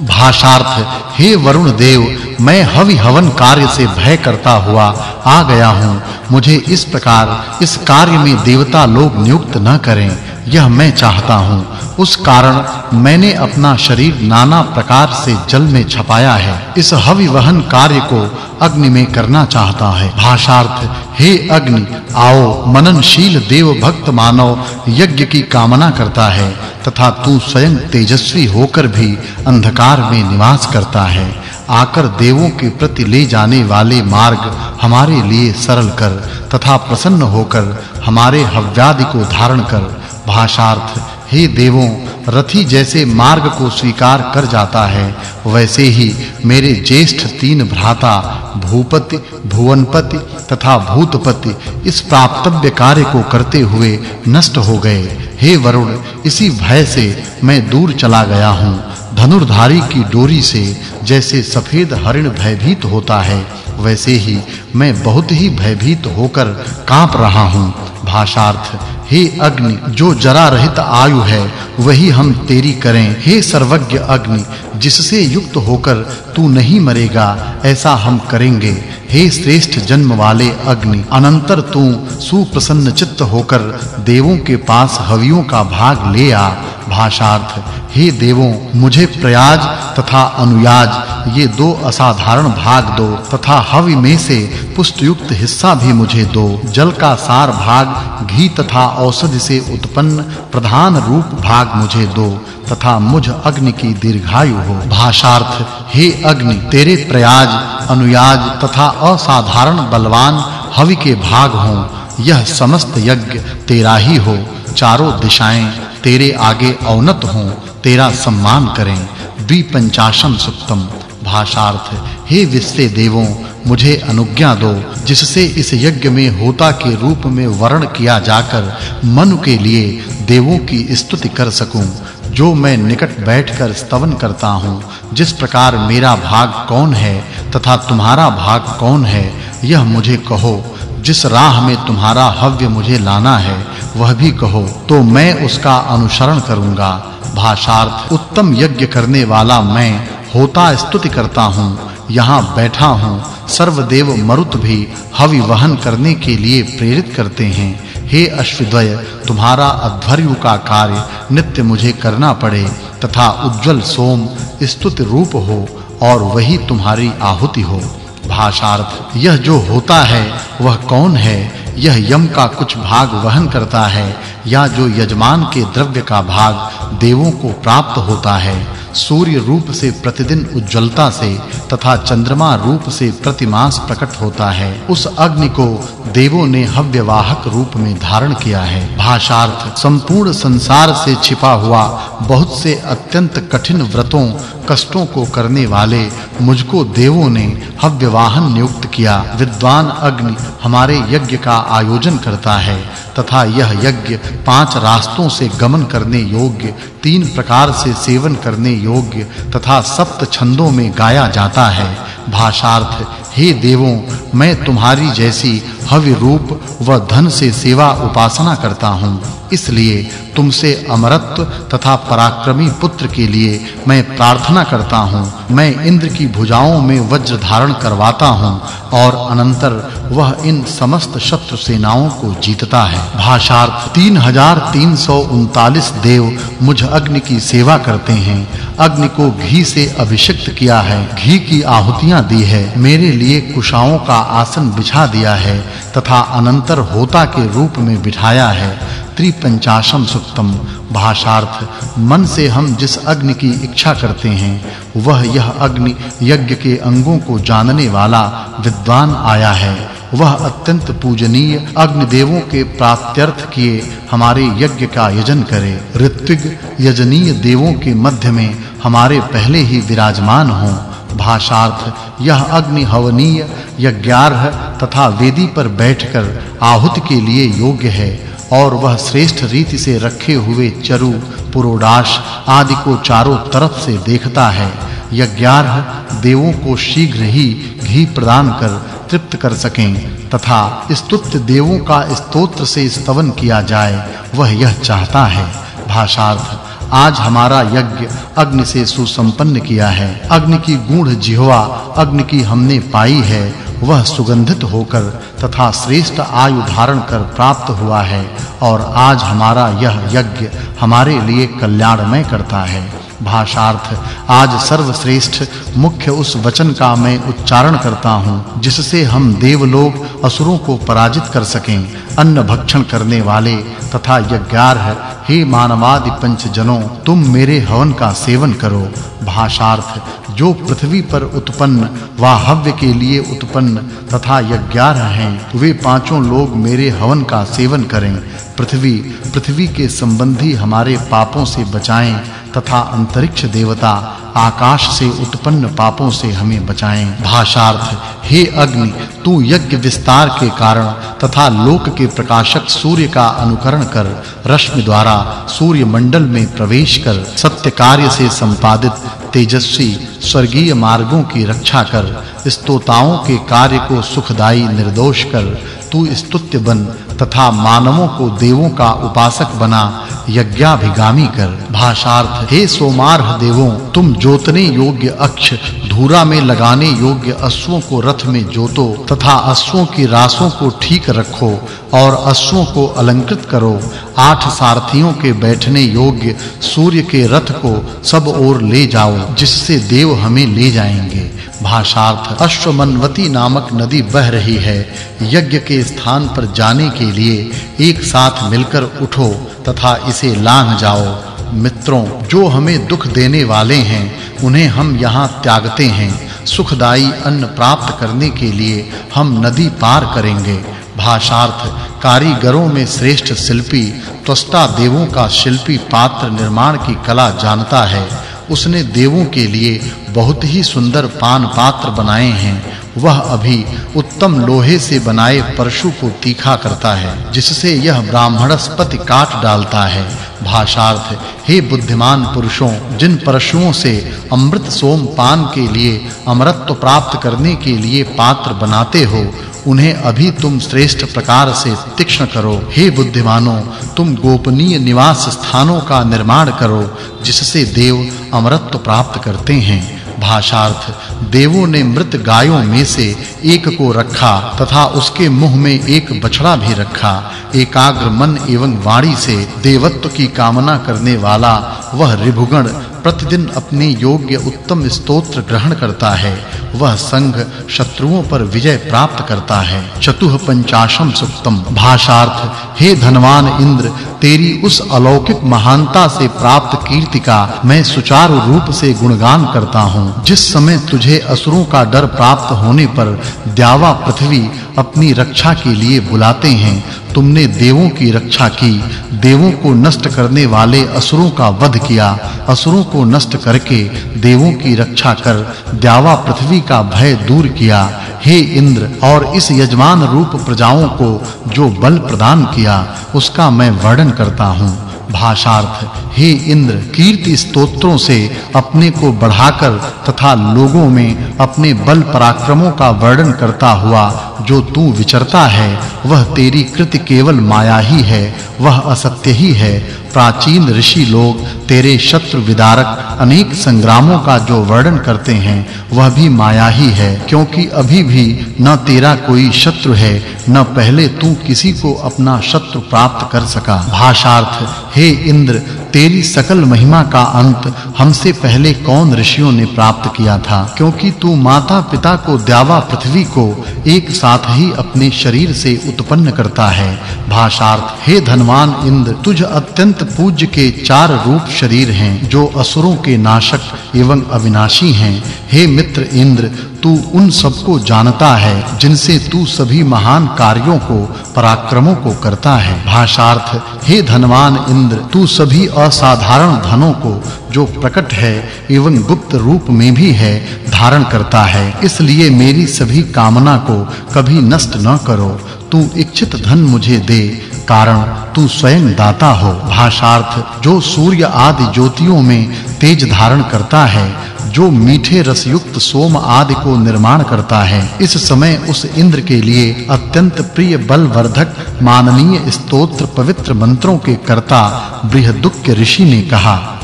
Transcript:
भाषार्थ, हे वरुण देव, मैं हवि हवन कार्य से भय करता हुआ आ गया हूँ। मुझे इस प्रकार इस कार्य में देवता लोग नियुक्त न करें, यह मैं चाहता हूँ। उस कारण मैंने अपना शरीर नाना प्रकार से जल में छपाया है। इस हवि वहन कार्य को अग्नि में करना चाहता है। भाषार्थ, हे अग्नि, आओ, मननशील देव भक्त मानव, यज्ञ की कामना करता है, तथा तू स्वयं तेजस्वी होकर भी अंधकार में निवास करता है। आकर देवों के प्रति ले जाने वाले मार्ग हमारे लिए सरल कर, तथा प्रसन्न होकर हमारे हव्यादि को धारण कर। भाषार्थ हे देवों, रथी जैसे मार्ग को स्वीकार कर जाता है, वैसे ही मेरे ज्येष्ठ तीन भ्राता, भूपति, भुवनपति तथा भूतपति इस प्राप्तव्य कार्य को करते हुए नष्ट हो गए। हे वरुण, इसी भय से मैं दूर चला गया हूँ। धनुर्धारी की डोरी से जैसे सफ़ेद हरिण भयभीत होता है, वैसे ही मैं बहुत ही भयभीत होकर काँप रहा हूँ। भाषार्थ, हे अग्नि, जो जरा रहित आयु है, वही हम तेरी करें। हे सर्वज्ञ अग्नि, जिससे युक्त होकर तू नहीं मरेगा, ऐसा हम करेंगे। हे श्रेष्ठ जन्म वाले अग्नि, अनंतर तू सुप्रसन्न चित्त होकर देवों के पास हवियों का भाग ले आ, भाषार्थ, हे देवों, मुझे प्रयाज तथा अनुयाज, ये दो असाधारण भाग दो, तथा हवि में से पुष्ट युक्त हिस्सा भी मुझे दो। जल का सार भाग, घी तथा औषधि से उत्पन्न प्रधान रूप भाग मुझे दो, तथा मुझ अग्नि की दीर्घायु हो। भाषार्थ, हे अग्नि, तेरे प्रयाज, अनुयाज तथा असाधारण बलवान हवि के भाग हों। यह समस्त यज्ञ तेरा ही हो। चारों दिशाएँ तेरे आगे अवनत हों। तेरा सम्मान करें। द्विपंचाशम सुक्तम। भाषार्थ, हे विश्व देवों, मुझे अनुज्ञा दो, जिससे इस यज्ञ में होता के रूप में वर्ण किया जाकर मनु के लिए देवों की स्तुति कर सकूँ। जो मैं निकट बैठकर स्तवन करता हूँ, जिस प्रकार मेरा भाग कौन है तथा तुम्हारा भाग कौन है, यह मुझे कहो। जिस राह में तुम्हारा हव्य मुझे लाना है, वह भी कहो तो मैं उसका अनुसरण करूँगा। भाषार्थ उत्तम यज्ञ करने वाला मैं होता स्तुति करता हूँ, यहाँ बैठा हूँ। सर्वदेव मरुत भी हवि वहन करने के लिए प्रेरित करते हैं। हे अश्वद्वय, तुम्हारा अध्वर्यु का कार्य नित्य मुझे करना पड़े, तथा उज्जवल सोम स्तुति रूप हो, और वही तुम्हारी आहुति हो। भाषार्थ। यह जो होता है, वह कौन है? यह यम का कुछ भाग वहन करता है, या जो यजमान के द्रव्य का भाग देवों को प्राप्त होता है? सूर्य रूप से प्रतिदिन उज्जवलता से तथा चंद्रमा रूप से प्रतिमास प्रकट होता है। उस अग्नि को देवों ने हव्यवाहक रूप में धारण किया है। भाषार्थ, संपूर्ण संसार से छिपा हुआ बहुत से अत्यंत कठिन व्रतों, कष्टों को करने वाले मुझको देवों ने हव्यवाहन नियुक्त किया। विद्वान अग्नि हमारे यज्ञ का आयोजन करता है। तथा यह यज्ञ पाँच रास्तों से गमन करने योग्य, तीन प्रकार से सेवन करने योग्य तथा सप्त छंदों में गाया जाता है। भाषार्थ, हे देवों, मैं तुम्हारी जैसी हवि रूप व धन से सेवा उपासना करता हूँ। इसलिए तुमसे अमरत्व तथा पराक्रमी पुत्र के लिए मैं प्रार्थना करता हूँ। मैं इंद्र की भुजाओं में वज्र धारण करवाता हूँ और अनंतर वह इन समस्त शत्रु सेनाओं को जीतता है। भाषार्थ 3339 देव मुझ अग्नि की सेवा करते हैं। अग्नि को घी से अभिषिक्त किया है। घी की आहुतियाँ दी है। मेरे लिए कुशाओं का आसन बिछा दिया है तथा अनंतर होता के रूप में बिठाया है। त्रिपंचाशम सुक्तम। भाषार्थ, मन से हम जिस अग्नि की इच्छा करते हैं, वह यह अग्नि यज्ञ के अंगों को जानने वाला विद्वान आया है। वह अत्यंत पूजनीय अग्नि देवों के प्राप्त्यर्थ किए हमारे यज्ञ का यजन करे। ऋत्विग यजनीय देवों के मध्य में हमारे पहले ही विराजमान हों। भाषार्थ, यह अग्नि हवनीय यज्ञार्ह तथा वेदी पर बैठकर आहुति के लिए योग्य है। और वह श्रेष्ठ रीति से रखे हुए चरु, पुरोडाश आदि को चारों तरफ़ से देखता है। यज्ञार्ह देवों को शीघ्र ही घी प्रदान कर तृप्त कर सकें तथा स्तुत्य देवों का स्तोत्र से स्तवन किया जाए, वह यह चाहता है। भाषार्थ, आज हमारा यज्ञ अग्नि से सुसंपन्न किया है। अग्नि की गूढ़ जिह्वा अग्नि की हमने पाई है वह सुगंधित होकर तथा श्रेष्ठ आयु धारण कर प्राप्त हुआ है और आज हमारा यह यज्ञ हमारे लिए कल्याणमय करता है। भाषार्थ, आज सर्वश्रेष्ठ मुख्य उस वचन का मैं उच्चारण करता हूँ, जिससे हम देवलोक असुरों को पराजित कर सकें, अन्न भक्षण करने वाले तथा यज्ञार्ह हे मानवादि पंच जनों तुम मेरे हवन का सेवन करो। भाषार्थ, जो पृथ्वी पर उत्पन्न वा हव्य के लिए उत्पन्न तथा यज्ञार्ह हैं, वे पाँचों लोग मेरे हवन का सेवन करें। पृथ्वी पृथ्वी के संबंधी हमारे पापों से बचाएँ तथा अंतरिक्ष देवता आकाश से उत्पन्न पापों से हमें बचाएँ। भाषार्थ, हे अग्नि, तू यज्ञ विस्तार के कारण तथा लोक के प्रकाशक सूर्य का अनुकरण कर, रश्मि द्वारा सूर्य मंडल में प्रवेश कर, सत्य कार्य से संपादित, तेजस्वी, स्वर्गीय मार्गों की रक्षा कर, स्तोताओं के कार्य को सुखदाई निर्दोष कर, तू स्तुत्य बन तथा मानवों को देवों का उपासक बना यज्ञाभिगामी कर। भाषार्थ, हे सोमार्ह देवों, तुम जोतने योग्य अक्ष, धूरा में लगाने योग्य अश्वों को रथ में जोतो तथा अश्वों की रासों को ठीक रखो और अश्वों को अलंकृत करो। आठ सारथियों के बैठने योग्य सूर्य के रथ को सब ओर ले जाओ, जिससे देव हमें ले जाएँगे। भाषार्थ अश्वमनवती नामक नदी बह रही है। यज्ञ के स्थान पर जाने के लिए एक साथ मिलकर उठो तथा इसे लांघ जाओ। मित्रों, जो हमें दुख देने वाले हैं, उन्हें हम यहाँ त्यागते हैं। सुखदाई अन्न प्राप्त करने के लिए हम नदी पार करेंगे। भाषार्थ, कारीगरों में श्रेष्ठ शिल्पी त्वष्टा देवों का शिल्पी पात्र निर्माण की कला जानता है। उसने देवों के लिए बहुत ही सुंदर पान पात्र बनाए हैं। वह अभी उत्तम लोहे से बनाए परशु को तीखा करता है, जिससे यह ब्राह्मणस्पति काट डालता है। भाषार्थ, हे बुद्धिमान पुरुषों, जिन परशुओं से अमृत सोम पान के लिए अमरत्व प्राप्त करने के लिए पात्र बनाते हो, उन्हें अभी तुम श्रेष्ठ प्रकार से तीक्ष्ण करो। हे बुद्धिमानों, तुम गोपनीय निवास स्थानों का निर्माण करो, जिससे देव अमरत्व प्राप्त करते हैं। भाषार्थ। देवों ने मृत गायों में से एक को रखा तथा उसके मुँह में एक बछड़ा भी रखा। एकाग्र मन एवं वाणी से देवत्व की कामना करने वाला वह रिभुगण प्रतिदिन अपने योग्य उत्तम स्तोत्र ग्रहण करता है। वह संघ शत्रुओं पर विजय प्राप्त करता है। चतुह पंचाशम सुक्तम। भाषार्थ, हे धनवान इंद्र, तेरी उस अलौकिक महानता से प्राप्त कीर्ति का मैं सुचारू रूप से गुणगान करता हूँ। जिस समय तुझे असुरों का डर प्राप्त होने पर, द्यावा पृथ्वी अपनी रक्षा के लिए बुलाते हैं तुमने देवों की रक्षा की, देवों को नष्ट करने वाले असुरों का वध किया। असुरों को नष्ट करके देवों की रक्षा कर, द्यावा पृथ्वी का भय दूर किया। हे इंद्र, और इस यजमान रूप प्रजाओं को जो बल प्रदान किया, उसका मैं वर्णन करता हूँ। भाषार्थ हे इंद्र, कीर्ति स्तोत्रों से अपने को बढ़ाकर तथा लोगों में अपने बल पराक्रमों का वर्णन करता हुआ जो तू विचरता है, वह तेरी कृति केवल माया ही है, वह असत्य ही है। प्राचीन ऋषि लोग, तेरे शत्रु विदारक, अनेक संग्रामों का जो वर्णन करते हैं, वह भी माया ही है, क्योंकि अभी भी न तेरा कोई शत्रु है, न पहले तू किसी को अपना शत्रु प्राप्त कर सका। भाषार्थ, हे इंद्र तेरी सकल महिमा का अंत हमसे पहले कौन ऋषियों ने प्राप्त किया था? क्योंकि तू माता पिता को द्यावा पृथ्वी को एक साथ ही अपने शरीर से उत्पन्न करता है। भाषार्थ, हे धनवान इंद्र, तुझ अत्यंत पूज्य के चार रूप शरीर हैं, जो असुरों के नाशक एवं अविनाशी हैं। हे मित्र इंद्र तू उन सबको जानता है, जिनसे तू सभी महान कार्यों को, पराक्रमों को करता है। भाषार्थ, हे धनवान इंद्र, तू सभी असाधारण धनों को, जो प्रकट है, एवं गुप्त रूप में भी है, धारण करता है। इसलिए मेरी सभी कामना को कभी नष्ट न करो। तू इच्छित धन मुझे दे, कारण तू स्वयं दाता हो। भाषार्थ, जो सूर्य आदि ज्योतियों में तेज धारण करता है जो मीठे रस युक्त सोम आदि को निर्माण करता है, इस समय उस इंद्र के लिए अत्यंत प्रिय बल वर्धक माननीय स्तोत्र पवित्र मंत्रों के कर्ता, बृहदुक्य ऋषि ने कहा।